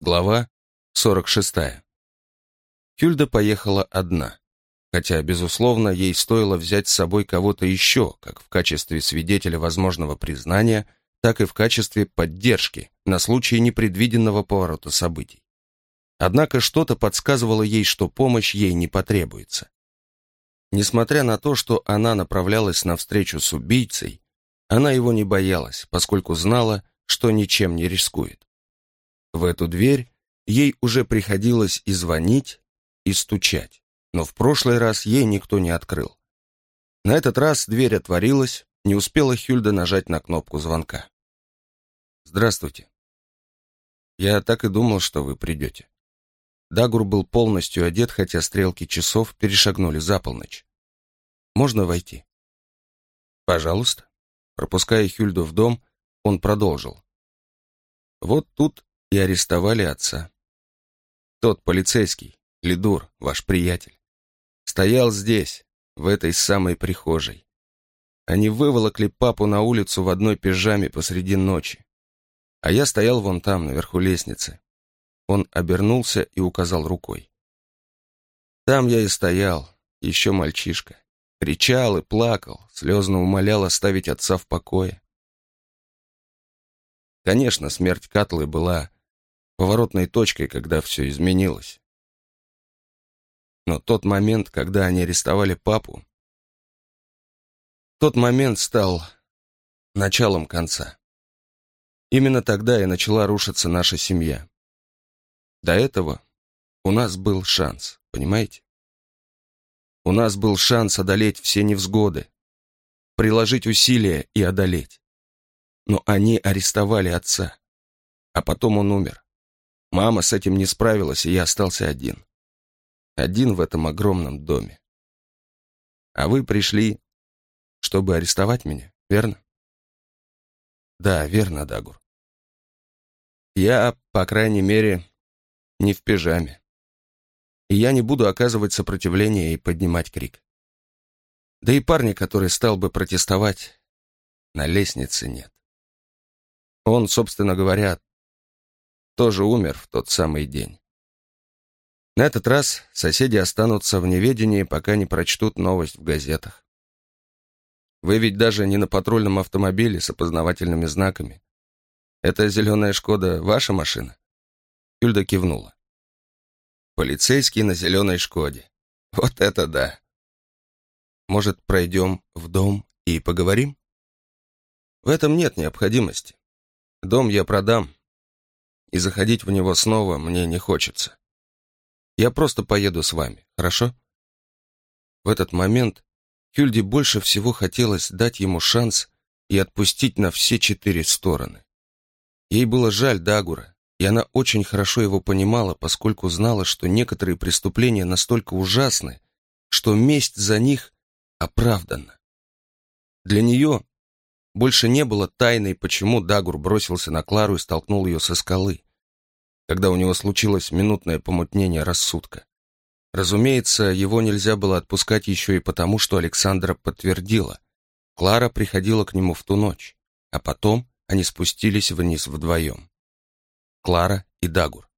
Глава 46. Хюльда поехала одна, хотя, безусловно, ей стоило взять с собой кого-то еще, как в качестве свидетеля возможного признания, так и в качестве поддержки на случай непредвиденного поворота событий. Однако что-то подсказывало ей, что помощь ей не потребуется. Несмотря на то, что она направлялась на встречу с убийцей, она его не боялась, поскольку знала, что ничем не рискует. В эту дверь ей уже приходилось и звонить, и стучать, но в прошлый раз ей никто не открыл. На этот раз дверь отворилась, не успела Хюльда нажать на кнопку звонка. «Здравствуйте. Я так и думал, что вы придете». Дагур был полностью одет, хотя стрелки часов перешагнули за полночь. «Можно войти?» «Пожалуйста». Пропуская Хюльду в дом, он продолжил. «Вот тут и арестовали отца. Тот полицейский, Лидур, ваш приятель, стоял здесь, в этой самой прихожей. Они выволокли папу на улицу в одной пижаме посреди ночи. А я стоял вон там, наверху лестницы. Он обернулся и указал рукой. Там я и стоял, еще мальчишка. Кричал и плакал, слезно умолял оставить отца в покое. Конечно, смерть Катлы была поворотной точкой, когда все изменилось. Но тот момент, когда они арестовали папу, тот момент стал началом конца. Именно тогда и начала рушиться наша семья. До этого у нас был шанс, понимаете? У нас был шанс одолеть все невзгоды, приложить усилия и одолеть. Но они арестовали отца, а потом он умер. Мама с этим не справилась, и я остался один. Один в этом огромном доме. А вы пришли, чтобы арестовать меня, верно? Да, верно, Дагур. Я, по крайней мере, не в пижаме. И я не буду оказывать сопротивление и поднимать крик. Да и парня, который стал бы протестовать, на лестнице нет. Он, собственно говоря, тоже умер в тот самый день. На этот раз соседи останутся в неведении, пока не прочтут новость в газетах. Вы ведь даже не на патрульном автомобиле с опознавательными знаками. Это зеленая «Шкода» ваша машина?» Юльда кивнула. «Полицейский на зеленой «Шкоде». Вот это да!» «Может, пройдем в дом и поговорим?» «В этом нет необходимости. Дом я продам, и заходить в него снова мне не хочется. Я просто поеду с вами, хорошо?» В этот момент Хюльде больше всего хотелось дать ему шанс и отпустить на все четыре стороны. Ей было жаль Дагура, и она очень хорошо его понимала, поскольку знала, что некоторые преступления настолько ужасны, что месть за них оправдана. Для нее больше не было тайной, почему Дагур бросился на Клару и столкнул ее со скалы, когда у него случилось минутное помутнение рассудка. Разумеется, его нельзя было отпускать еще и потому, что Александра подтвердила. Клара приходила к нему в ту ночь, а потом они спустились вниз вдвоем. Клара и Дагур.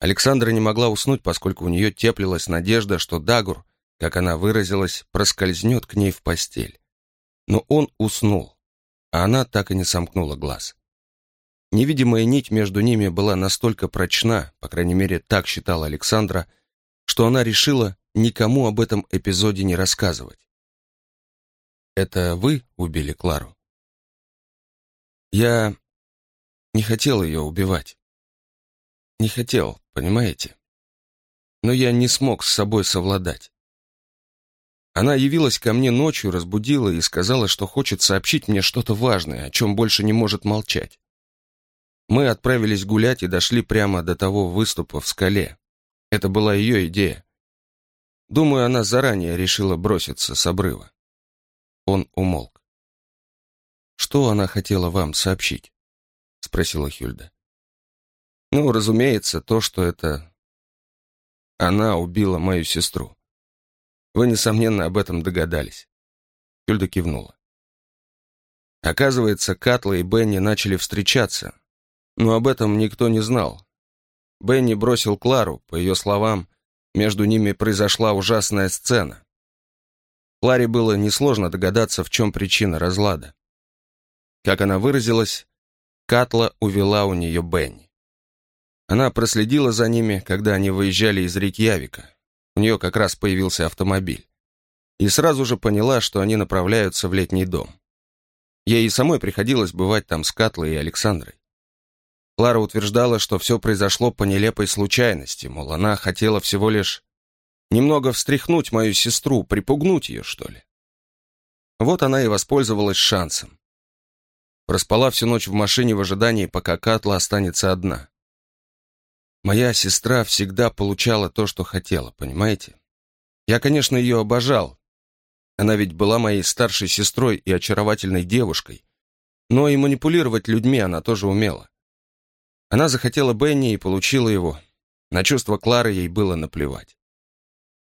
Александра не могла уснуть, поскольку у нее теплилась надежда, что Дагур, как она выразилась, проскользнет к ней в постель. Но он уснул, а она так и не сомкнула глаз. Невидимая нить между ними была настолько прочна, по крайней мере, так считала Александра, что она решила никому об этом эпизоде не рассказывать. «Это вы убили Клару?» «Я не хотел ее убивать. Не хотел, понимаете? Но я не смог с собой совладать. Она явилась ко мне ночью, разбудила и сказала, что хочет сообщить мне что-то важное, о чем больше не может молчать. Мы отправились гулять и дошли прямо до того выступа в скале. Это была ее идея. Думаю, она заранее решила броситься с обрыва. Он умолк. «Что она хотела вам сообщить?» — спросила Хюльда. «Ну, разумеется, то, что это... Она убила мою сестру. Вы, несомненно, об этом догадались. Хюльда кивнула. Оказывается, Катла и Бенни начали встречаться, но об этом никто не знал. Бенни бросил Клару, по ее словам, между ними произошла ужасная сцена. Кларе было несложно догадаться, в чем причина разлада. Как она выразилась, Катла увела у нее Бенни. Она проследила за ними, когда они выезжали из Рикьявика. У нее как раз появился автомобиль. И сразу же поняла, что они направляются в летний дом. Ей и самой приходилось бывать там с Катлой и Александрой. Клара утверждала, что все произошло по нелепой случайности, мол, она хотела всего лишь немного встряхнуть мою сестру, припугнуть ее, что ли. Вот она и воспользовалась шансом. Проспала всю ночь в машине в ожидании, пока Катла останется одна. Моя сестра всегда получала то, что хотела, понимаете? Я, конечно, ее обожал. Она ведь была моей старшей сестрой и очаровательной девушкой. Но и манипулировать людьми она тоже умела. Она захотела Бенни и получила его. На чувства Клары ей было наплевать.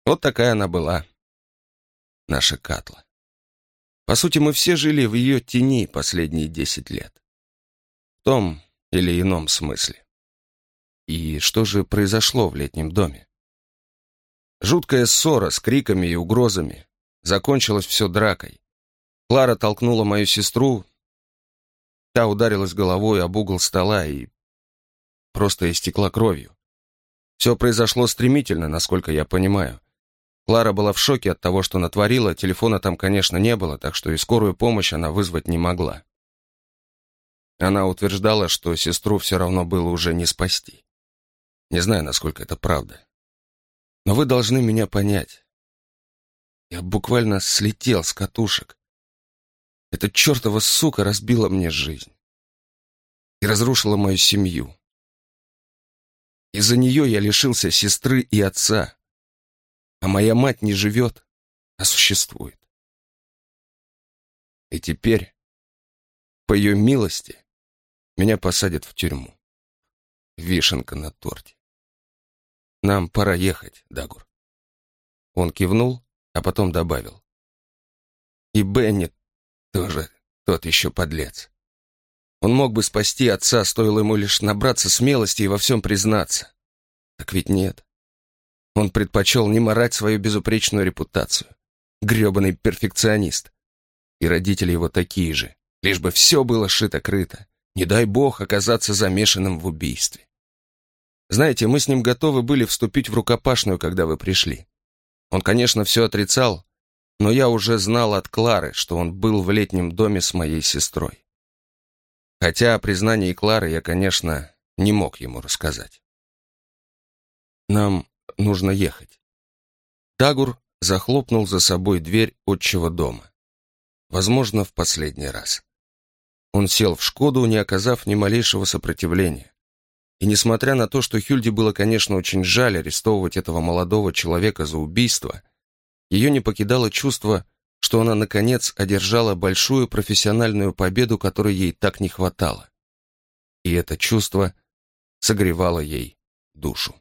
Вот такая она была, наша Катла. По сути, мы все жили в ее тени последние десять лет. В том или ином смысле. И что же произошло в летнем доме? Жуткая ссора с криками и угрозами. Закончилось все дракой. Клара толкнула мою сестру. Та ударилась головой об угол стола и просто истекла кровью. Все произошло стремительно, насколько я понимаю. Клара была в шоке от того, что натворила, телефона там, конечно, не было, так что и скорую помощь она вызвать не могла. Она утверждала, что сестру все равно было уже не спасти. Не знаю, насколько это правда. Но вы должны меня понять. Я буквально слетел с катушек. Эта чертова сука разбила мне жизнь. И разрушила мою семью. Из-за нее я лишился сестры и отца. А моя мать не живет, а существует. И теперь, по ее милости, меня посадят в тюрьму. Вишенка на торте. Нам пора ехать, Дагур. Он кивнул, а потом добавил. И Беннет тоже тот еще подлец. Он мог бы спасти отца, стоило ему лишь набраться смелости и во всем признаться. Так ведь нет. Он предпочел не морать свою безупречную репутацию. Гребаный перфекционист. И родители его такие же. Лишь бы все было шито-крыто. Не дай бог оказаться замешанным в убийстве. Знаете, мы с ним готовы были вступить в рукопашную, когда вы пришли. Он, конечно, все отрицал, но я уже знал от Клары, что он был в летнем доме с моей сестрой. Хотя о признании Клары я, конечно, не мог ему рассказать. Нам нужно ехать. Дагур захлопнул за собой дверь отчего дома. Возможно, в последний раз. Он сел в «Шкоду», не оказав ни малейшего сопротивления. И несмотря на то, что Хюльде было, конечно, очень жаль арестовывать этого молодого человека за убийство, ее не покидало чувство, что она, наконец, одержала большую профессиональную победу, которой ей так не хватало. И это чувство согревало ей душу.